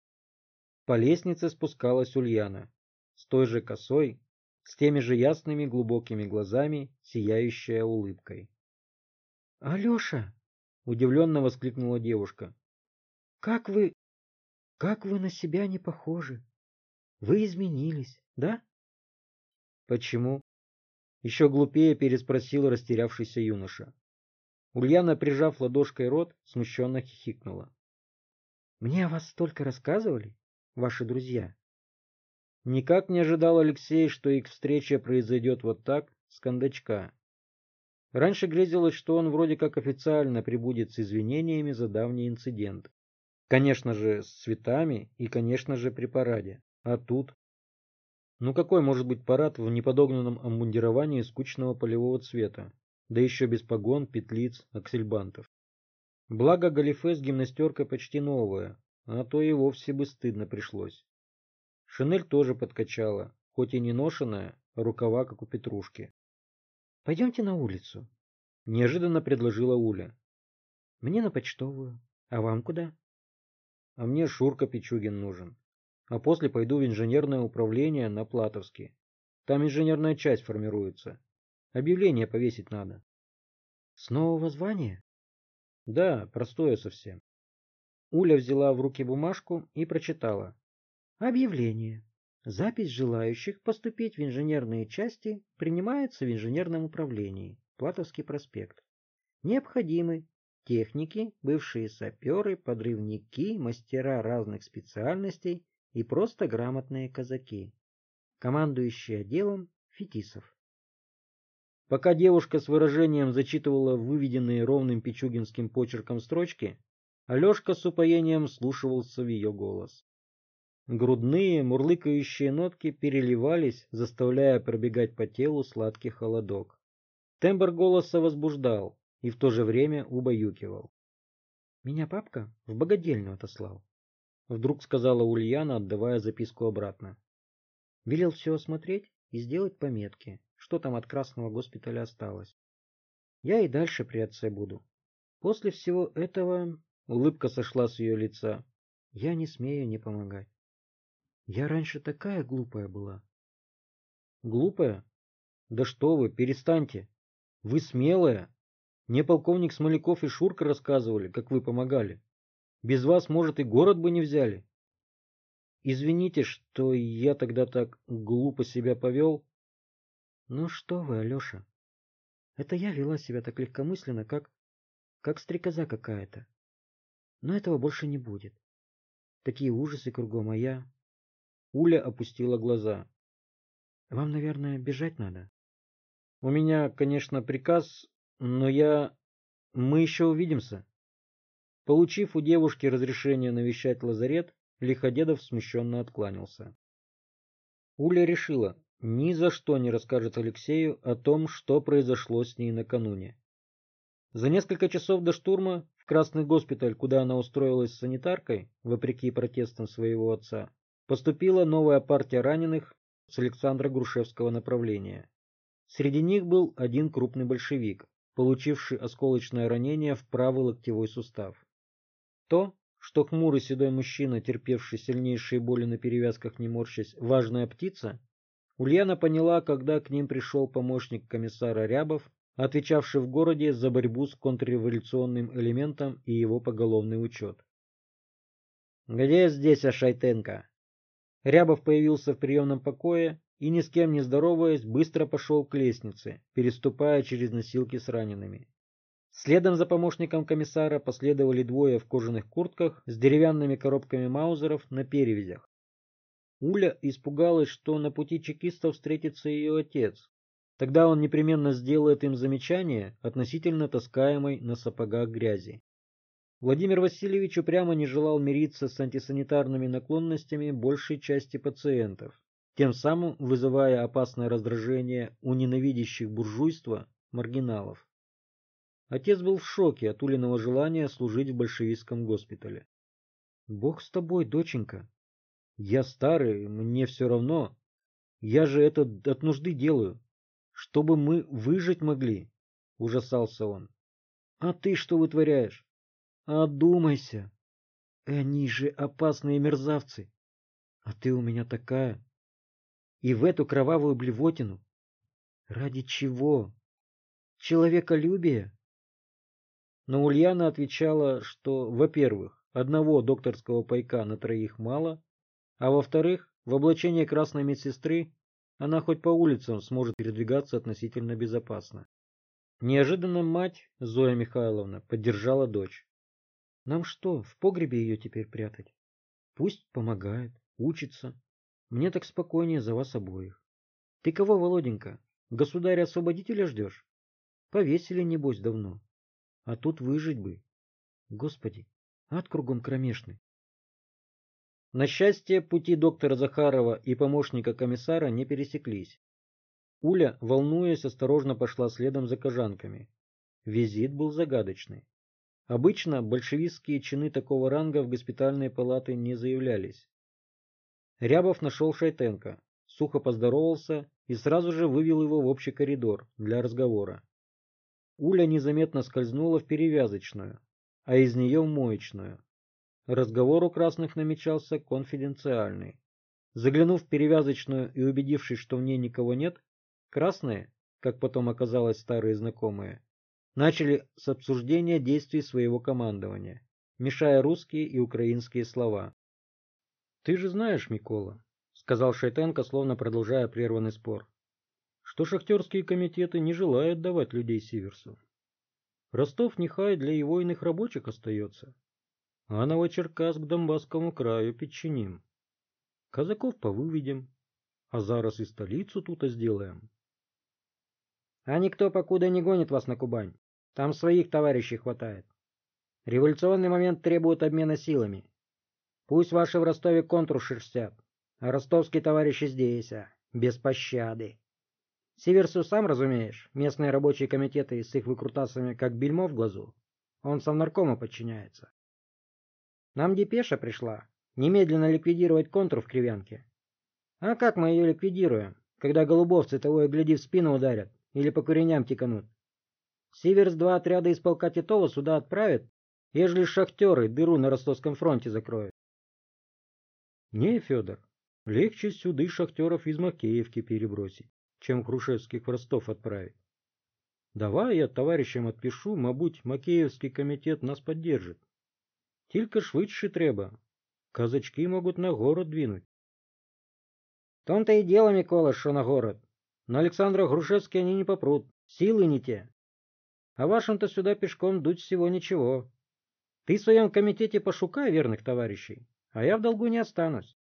По лестнице спускалась Ульяна, с той же косой, с теми же ясными глубокими глазами, сияющая улыбкой. — Алеша! — удивленно воскликнула девушка. — Как вы... как вы на себя не похожи? Вы изменились, да? — Почему? Еще глупее переспросил растерявшийся юноша. Ульяна, прижав ладошкой рот, смущенно хихикнула. — Мне о вас столько рассказывали, ваши друзья. Никак не ожидал Алексей, что их встреча произойдет вот так, с кондачка. Раньше грезилось, что он вроде как официально прибудет с извинениями за давний инцидент. Конечно же, с цветами и, конечно же, при параде. А тут... Ну какой может быть парад в неподогнанном обмундировании скучного полевого цвета, да еще без погон, петлиц, аксельбантов? Благо галифе с гимнастеркой почти новое, а то и вовсе бы стыдно пришлось. Шинель тоже подкачала, хоть и не ношенная, а рукава как у петрушки. — Пойдемте на улицу. Неожиданно предложила Уля. Мне на почтовую. А вам куда? А мне Шурка Пичугин нужен. А после пойду в инженерное управление на Платовский. Там инженерная часть формируется. Объявление повесить надо. С нового звания? Да, простое совсем. Уля взяла в руки бумажку и прочитала. Объявление. Запись желающих поступить в инженерные части принимается в инженерном управлении. Платовский проспект. Необходимы техники, бывшие саперы, подрывники, мастера разных специальностей и просто грамотные казаки. Командующий отделом Фетисов. Пока девушка с выражением зачитывала выведенные ровным пичугинским почерком строчки, Алешка с упоением слушался в ее голос. Грудные, мурлыкающие нотки переливались, заставляя пробегать по телу сладкий холодок. Тембр голоса возбуждал и в то же время убаюкивал. «Меня папка в богадельню отослал», — вдруг сказала Ульяна, отдавая записку обратно. «Велел все осмотреть и сделать пометки, что там от красного госпиталя осталось. Я и дальше при отце буду. После всего этого улыбка сошла с ее лица. Я не смею не помогать. Я раньше такая глупая была. Глупая? Да что вы, перестаньте. Вы смелая. Мне полковник Смоляков и Шурка рассказывали, как вы помогали. Без вас, может, и город бы не взяли. Извините, что я тогда так глупо себя повел. Ну что вы, Алеша, это я вела себя так легкомысленно, как... как стрекоза какая-то. Но этого больше не будет. Такие ужасы кругом, а я... Уля опустила глаза. Вам, наверное, бежать надо? У меня, конечно, приказ, но я... Мы еще увидимся. Получив у девушки разрешение навещать лазарет, Лиходедов смущенно откланялся. Уля решила, ни за что не расскажет Алексею о том, что произошло с ней накануне. За несколько часов до штурма в Красный госпиталь, куда она устроилась санитаркой, вопреки протестам своего отца, поступила новая партия раненых с Александра Грушевского направления. Среди них был один крупный большевик, получивший осколочное ранение в правый локтевой сустав. То, что хмурый седой мужчина, терпевший сильнейшие боли на перевязках не морщась, важная птица, Ульяна поняла, когда к ним пришел помощник комиссара Рябов, отвечавший в городе за борьбу с контрреволюционным элементом и его поголовный учет. «Где здесь Ашайтенко?» Рябов появился в приемном покое и, ни с кем не здороваясь, быстро пошел к лестнице, переступая через носилки с ранеными. Следом за помощником комиссара последовали двое в кожаных куртках с деревянными коробками маузеров на перевязях. Уля испугалась, что на пути чекистов встретится ее отец. Тогда он непременно сделает им замечание относительно таскаемой на сапогах грязи. Владимир Васильевич упрямо не желал мириться с антисанитарными наклонностями большей части пациентов, тем самым вызывая опасное раздражение у ненавидящих буржуйства маргиналов. Отец был в шоке от Улиного желания служить в большевистском госпитале. — Бог с тобой, доченька, я старый, мне все равно. Я же это от нужды делаю. Чтобы мы выжить могли, — ужасался он. А ты что вытворяешь? Одумайся. Они же опасные мерзавцы. А ты у меня такая. И в эту кровавую блевотину. Ради чего? Человеколюбие? Но Ульяна отвечала, что, во-первых, одного докторского пайка на троих мало, а во-вторых, в облачении красной медсестры она хоть по улицам сможет передвигаться относительно безопасно. Неожиданно мать, Зоя Михайловна, поддержала дочь. Нам что, в погребе ее теперь прятать? Пусть помогает, учится. Мне так спокойнее за вас обоих. Ты кого, Володенька, государя-освободителя ждешь? Повесили, небось, давно. А тут выжить бы. Господи, ад кругом кромешный. На счастье, пути доктора Захарова и помощника комиссара не пересеклись. Уля, волнуясь, осторожно пошла следом за кожанками. Визит был загадочный. Обычно большевистские чины такого ранга в госпитальные палаты не заявлялись. Рябов нашел Шайтенко, сухо поздоровался и сразу же вывел его в общий коридор для разговора. Уля незаметно скользнула в перевязочную, а из нее в моечную. Разговор у красных намечался конфиденциальный. Заглянув в перевязочную и убедившись, что в ней никого нет, красные, как потом оказалось старые знакомые, начали с обсуждения действий своего командования, мешая русские и украинские слова. «Ты же знаешь, Микола», — сказал Шайтенко, словно продолжая прерванный спор, что шахтерские комитеты не желают давать людей Сиверсу. Ростов нехай для его иных рабочих остается, а Новочеркасск Донбасскому краю подчиним. Казаков повыведем, а зараз и столицу тут сделаем. А никто покуда не гонит вас на Кубань. Там своих товарищей хватает. Революционный момент требует обмена силами. Пусть ваши в Ростове контур шерстят, а ростовские товарищи здесь, а, без пощады. Сиверсу сам разумеешь, местные рабочие комитеты с их выкрутасами как бельмо в глазу. Он совнаркома подчиняется. Нам депеша пришла. Немедленно ликвидировать контур в Кривянке. А как мы ее ликвидируем, когда голубовцы того и гляди в спину ударят или по куреням тиканут? Сиверс два отряда из полка Титова сюда отправят, ежели шахтеры дыру на Ростовском фронте закроют. Не, Федор, легче сюда шахтеров из Макеевки перебросить чем Хрушевских в Ростов отправить. Давай я товарищам отпишу, мабуть, Макеевский комитет нас поддержит. Тільки швидше треба. Казачки могут на город двинуть. Том-то и дело, Микола, что на город. На Александра Грушевский они не попрут. Силы не те. А вашим-то сюда пешком дуть всего ничего. Ты в своем комитете пошукай верных товарищей, а я в долгу не останусь.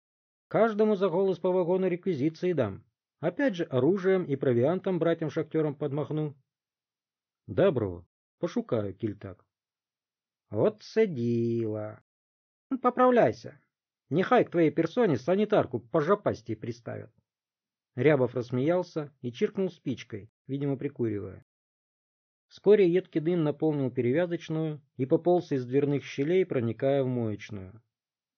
Каждому за голос по вагону реквизиции дам. Опять же оружием и провиантом братьям-шахтерам подмахну. Добро, пошукаю, кіль так. Вот садила. Ну, поправляйся. Нехай к твоей персоне санитарку по жопасти приставят. Рябов рассмеялся и чиркнул спичкой, видимо, прикуривая. Вскоре едкий дым наполнил перевязочную и пополз из дверных щелей, проникая в моечную.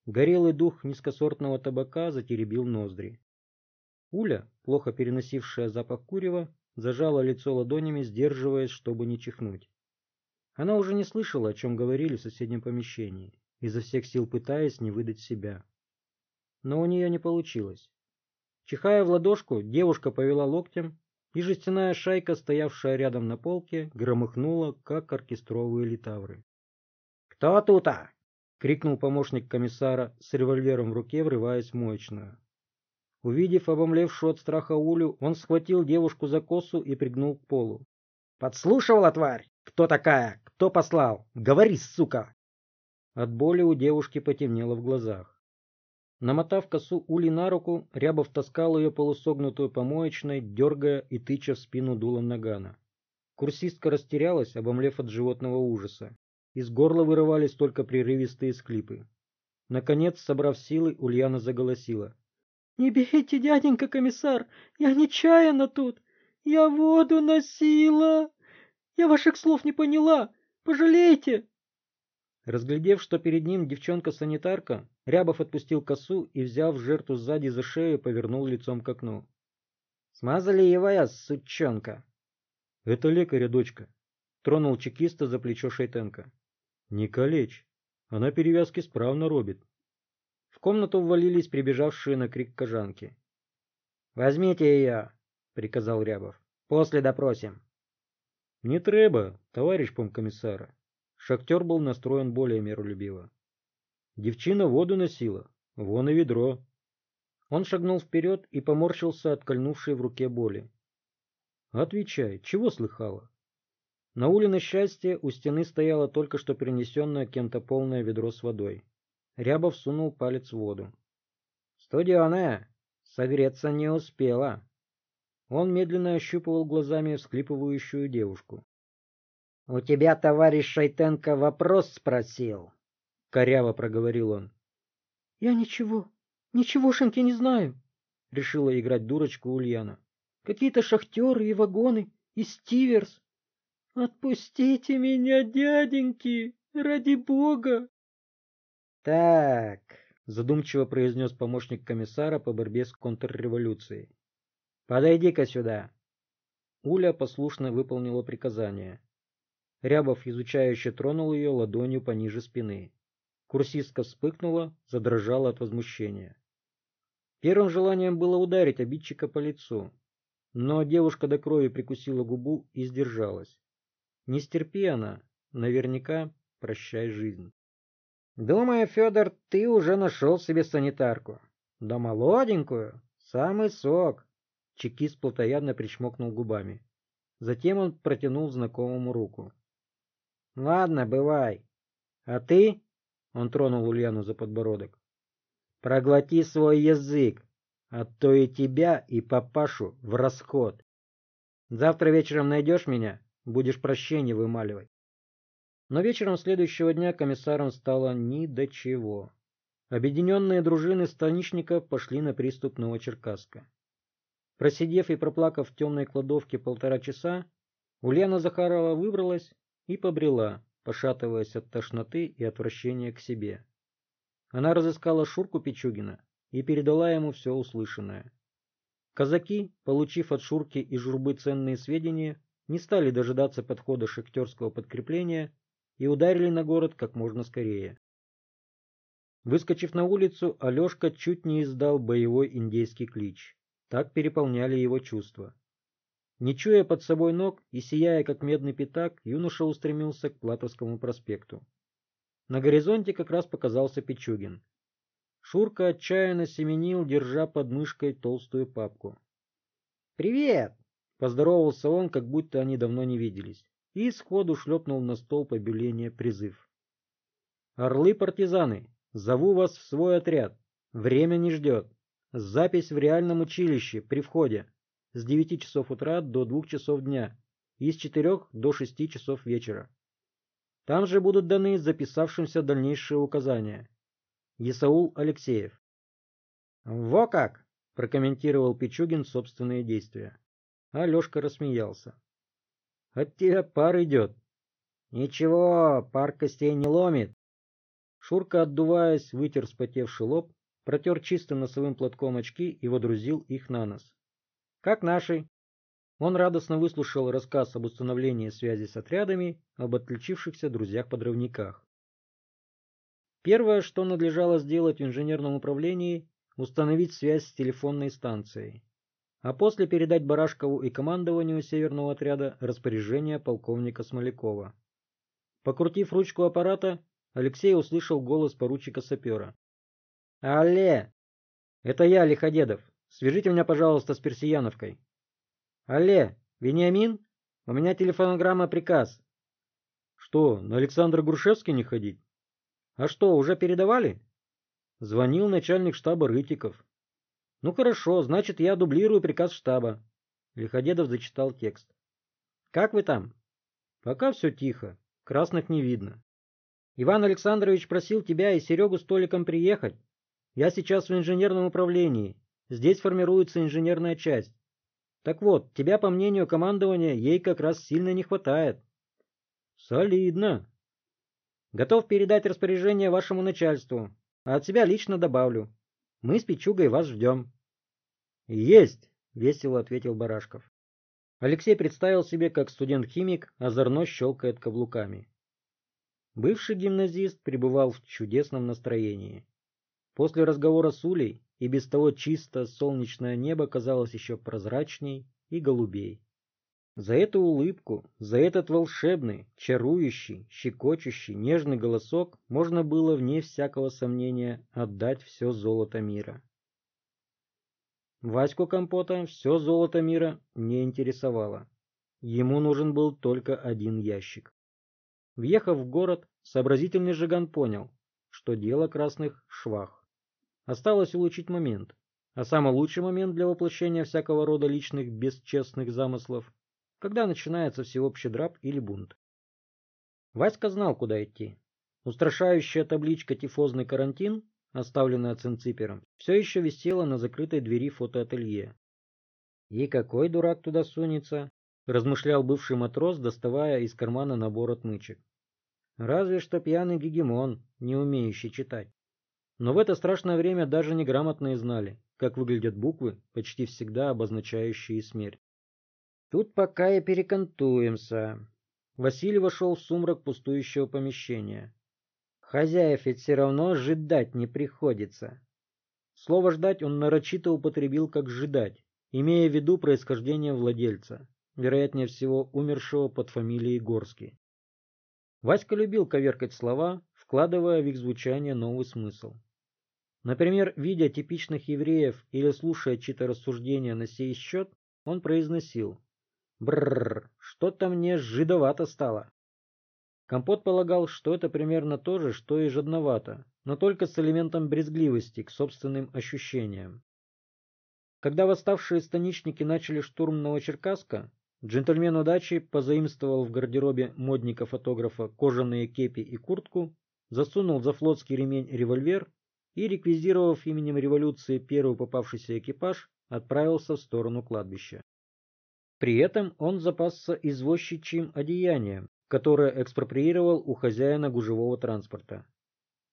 Горелый дух низкосортного табака затеребил ноздри. Уля, плохо переносившая запах курева, зажала лицо ладонями, сдерживаясь, чтобы не чихнуть. Она уже не слышала, о чем говорили в соседнем помещении, изо всех сил пытаясь не выдать себя. Но у нее не получилось. Чихая в ладошку, девушка повела локтем, и жестяная шайка, стоявшая рядом на полке, громыхнула, как оркестровые литавры. «Кто тут-то?» — крикнул помощник комиссара с револьвером в руке, врываясь в моечную. Увидев обомлевшую от страха Улю, он схватил девушку за косу и пригнул к полу. «Подслушивала, тварь? Кто такая? Кто послал? Говори, сука!» От боли у девушки потемнело в глазах. Намотав косу Ули на руку, Рябов таскал ее полусогнутую помоечной, дергая и тыча в спину дулом нагана. Курсистка растерялась, обомлев от животного ужаса. Из горла вырывались только прерывистые склипы. Наконец, собрав силы, Ульяна заголосила. «Не бейте, дяденька комиссар, я нечаянно тут. Я воду носила. Я ваших слов не поняла. Пожалейте!» Разглядев, что перед ним девчонка-санитарка, Рябов отпустил косу и, взяв жертву сзади за шею, повернул лицом к окну. «Смазали его я, сучонка!» «Это лекаря дочка», — тронул чекиста за плечо Шайтенко. «Не калечь, она перевязки справно робит комнату ввалились прибежавшие на крик кожанки. «Возьмите ее!» — приказал Рябов. «После допросим». «Не треба, товарищ помкомиссара». Шахтер был настроен более миролюбиво. «Девчина воду носила. Вон и ведро». Он шагнул вперед и поморщился от кольнувшей в руке боли. «Отвечай, чего слыхала?» На улице счастья у стены стояло только что принесенное кем-то полное ведро с водой. Рябов сунул палец в воду. «Студеная! Согреться не успела!» Он медленно ощупывал глазами всклипывающую девушку. «У тебя, товарищ Шайтенко, вопрос спросил?» — коряво проговорил он. «Я ничего, ничегошеньки не знаю», — решила играть дурочку Ульяна. «Какие-то шахтеры и вагоны, и стиверс. Отпустите меня, дяденьки, ради бога!» «Так», — задумчиво произнес помощник комиссара по борьбе с контрреволюцией. «Подойди-ка сюда». Уля послушно выполнила приказание. Рябов изучающе тронул ее ладонью пониже спины. Курсистка вспыхнула, задрожала от возмущения. Первым желанием было ударить обидчика по лицу, но девушка до крови прикусила губу и сдержалась. Не стерпи она, наверняка прощай жизнь. Думаю, Федор, ты уже нашел себе санитарку. Да молоденькую, самый сок. Чекист плотоядно причмокнул губами. Затем он протянул знакомому руку. Ладно, бывай. А ты? Он тронул Ульяну за подбородок. Проглоти свой язык, а то и тебя, и папашу в расход. Завтра вечером найдешь меня, будешь прощение вымаливать. Но вечером следующего дня комиссарам стало ни до чего. Объединенные дружины станичников пошли на приступ Новочеркасска. Просидев и проплакав в темной кладовке полтора часа, Ульяна Захарова выбралась и побрела, пошатываясь от тошноты и отвращения к себе. Она разыскала Шурку Пичугина и передала ему все услышанное. Казаки, получив от Шурки и Журбы ценные сведения, не стали дожидаться подхода шахтерского подкрепления и ударили на город как можно скорее. Выскочив на улицу, Алешка чуть не издал боевой индейский клич. Так переполняли его чувства. Не чуя под собой ног и сияя как медный пятак, юноша устремился к Платовскому проспекту. На горизонте как раз показался Пичугин. Шурка отчаянно семенил, держа под мышкой толстую папку. «Привет!» — поздоровался он, как будто они давно не виделись, и сходу шлепнул на стол объявление призыв. «Орлы-партизаны, зову вас в свой отряд. Время не ждет. Запись в реальном училище при входе с 9 часов утра до 2 часов дня и с 4 до 6 часов вечера. Там же будут даны записавшимся дальнейшие указания. Исаул Алексеев. «Во как!» – прокомментировал Пичугин собственные действия. Алешка рассмеялся. «От тебя пар идет». «Ничего, пар костей не ломит». Шурка, отдуваясь, вытер вспотевший лоб, протер чистым носовым платком очки и водрузил их на нос. Как наши? Он радостно выслушал рассказ об установлении связи с отрядами, об отличившихся друзьях-подрывниках. Первое, что надлежало сделать в инженерном управлении, установить связь с телефонной станцией, а после передать Барашкову и командованию северного отряда распоряжение полковника Смолякова. Покрутив ручку аппарата, Алексей услышал голос поручика-сапера. «Алле! Это я, Лиходедов. Свяжите меня, пожалуйста, с Персияновкой. Алле, Вениамин? У меня телефонограмма приказ. Что, на Александра Грушевский не ходить? А что, уже передавали? Звонил начальник штаба Рытиков. Ну хорошо, значит, я дублирую приказ штаба. Лиходедов зачитал текст. Как вы там? Пока все тихо. Красных не видно. Иван Александрович просил тебя и Серегу с Толиком приехать. Я сейчас в инженерном управлении. Здесь формируется инженерная часть. Так вот, тебя, по мнению командования, ей как раз сильно не хватает. Солидно. Готов передать распоряжение вашему начальству, а от себя лично добавлю. Мы с Пичугой вас ждем. Есть, весело ответил Барашков. Алексей представил себе, как студент-химик озорно щелкает каблуками. Бывший гимназист пребывал в чудесном настроении. После разговора с Улей и без того чисто солнечное небо казалось еще прозрачней и голубей. За эту улыбку, за этот волшебный, чарующий, щекочущий, нежный голосок можно было, вне всякого сомнения, отдать все золото мира. Ваську Компота все золото мира не интересовало. Ему нужен был только один ящик. Въехав в город, сообразительный Жиган понял, что дело красных швах. Осталось улучшить момент. А самый лучший момент для воплощения всякого рода личных бесчестных замыслов, когда начинается всеобщий драп или бунт. Васька знал, куда идти. Устрашающая табличка «Тифозный карантин», оставленная цинципером, все еще висела на закрытой двери фотоателье. «И какой дурак туда сунется?» — размышлял бывший матрос, доставая из кармана набор отмычек. «Разве что пьяный гегемон, не умеющий читать». Но в это страшное время даже неграмотные знали, как выглядят буквы, почти всегда обозначающие смерть. Тут пока и перекантуемся. Василий вошел в сумрак пустующего помещения. Хозяев ведь все равно ждать не приходится. Слово «ждать» он нарочито употребил как «ждать», имея в виду происхождение владельца, вероятнее всего умершего под фамилией Горский. Васька любил коверкать слова, вкладывая в их звучание новый смысл. Например, видя типичных евреев или слушая чьи-то рассуждения на сей счет, он произносил «Брррр, что-то мне жидовато стало». Компот полагал, что это примерно то же, что и жадновато, но только с элементом брезгливости к собственным ощущениям. Когда восставшие станичники начали штурм Новочеркасска, джентльмен удачи позаимствовал в гардеробе модника-фотографа кожаные кепи и куртку, засунул за флотский ремень револьвер и, реквизировав именем революции первый попавшийся экипаж, отправился в сторону кладбища. При этом он запасся извозчичьим одеянием, которое экспроприировал у хозяина гужевого транспорта.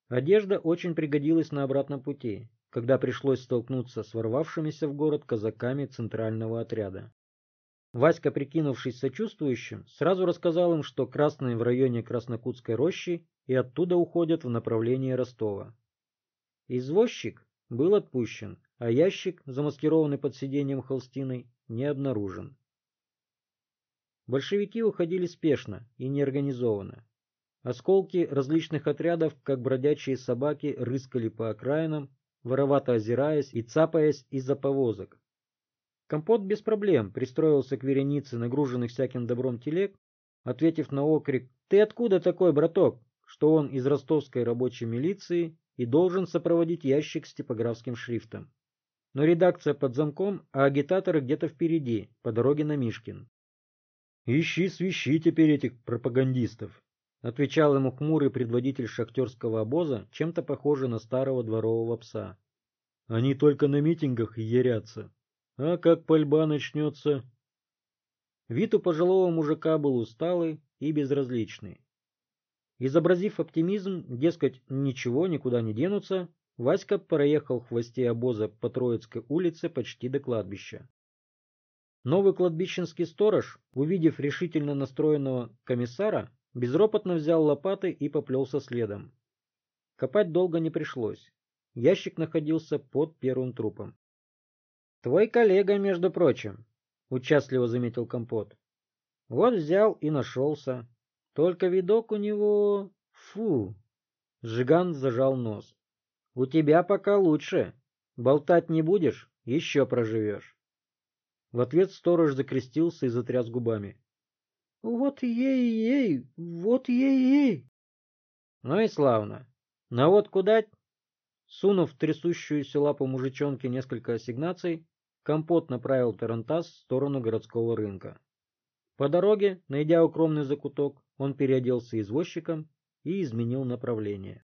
Одежда очень пригодилась на обратном пути, когда пришлось столкнуться с ворвавшимися в город казаками центрального отряда. Васька, прикинувшись сочувствующим, сразу рассказал им, что красные в районе Краснокутской рощи и оттуда уходят в направлении Ростова. Извозчик был отпущен, а ящик, замаскированный под сиденьем холстиной, не обнаружен. Большевики уходили спешно и неорганизованно. Осколки различных отрядов, как бродячие собаки, рыскали по окраинам, воровато озираясь и цапаясь из-за повозок. Компот без проблем пристроился к веренице нагруженных всяким добром телег, ответив на окрик «Ты откуда такой, браток?» что он из ростовской рабочей милиции и должен сопроводить ящик с типографским шрифтом. Но редакция под замком, а агитаторы где-то впереди, по дороге на Мишкин. «Ищи, свищи теперь этих пропагандистов», — отвечал ему хмурый предводитель шахтерского обоза, чем-то похожий на старого дворового пса. «Они только на митингах ярятся. А как пальба начнется...» Вид у пожилого мужика был усталый и безразличный. Изобразив оптимизм, дескать, ничего, никуда не денутся, Васька проехал в хвосте обоза по Троицкой улице почти до кладбища. Новый кладбищенский сторож, увидев решительно настроенного комиссара, безропотно взял лопаты и поплелся следом. Копать долго не пришлось. Ящик находился под первым трупом. — Твой коллега, между прочим, — участливо заметил Компот. — Вот взял и нашелся. Только видок у него... Фу! Жиган зажал нос. У тебя пока лучше. Болтать не будешь, еще проживешь. В ответ сторож закрестился и затряс губами. Вот ей-ей, вот ей-ей. Ну и славно. На водку дать? Сунув трясущуюся лапу мужичонки несколько ассигнаций, компот направил Тарантас в сторону городского рынка. По дороге, найдя укромный закуток, он переоделся извозчиком и изменил направление.